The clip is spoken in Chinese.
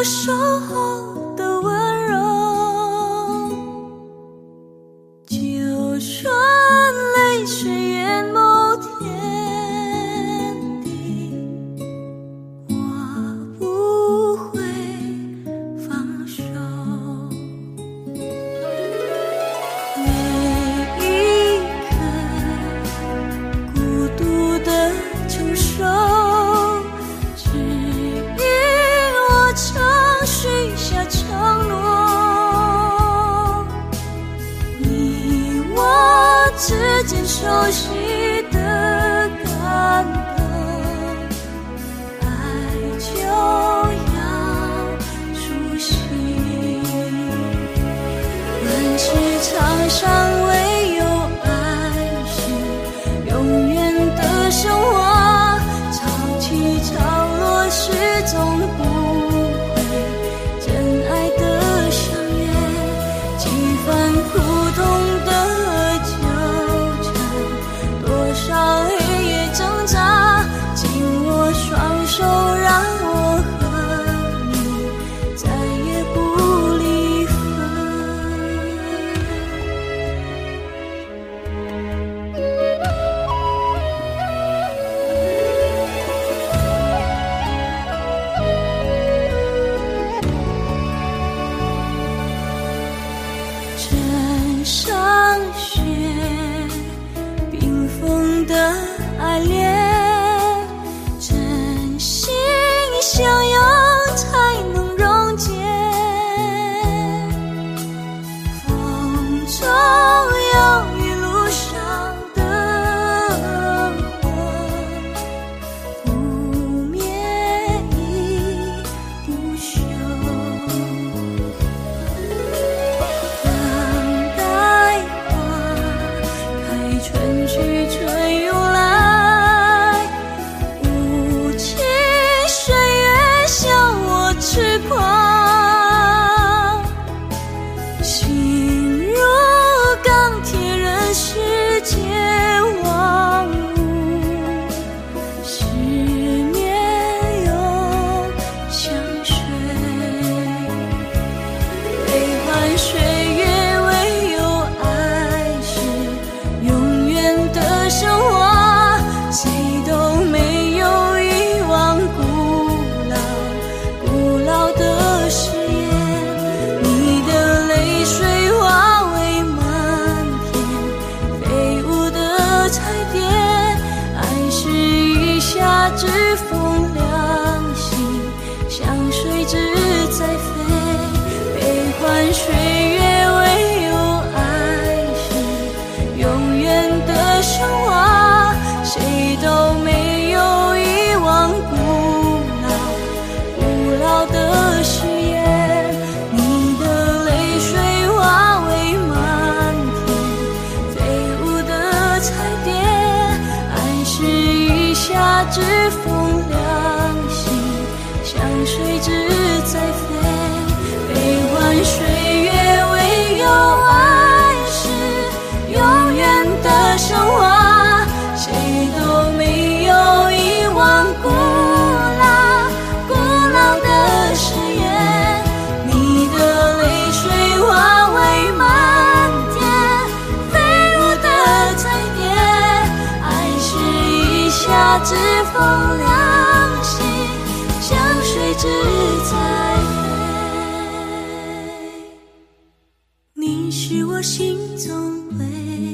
我说时间，熟悉的感动。说彩蝶，爱是一夏之风凉。像水只在飞，悲欢岁月唯有爱是永远的神话，谁都没有遗忘古老古老的誓言，你的泪水化为漫天飞舞的彩蝶，爱是一下子风凉。只在飞。你是我心中唯一。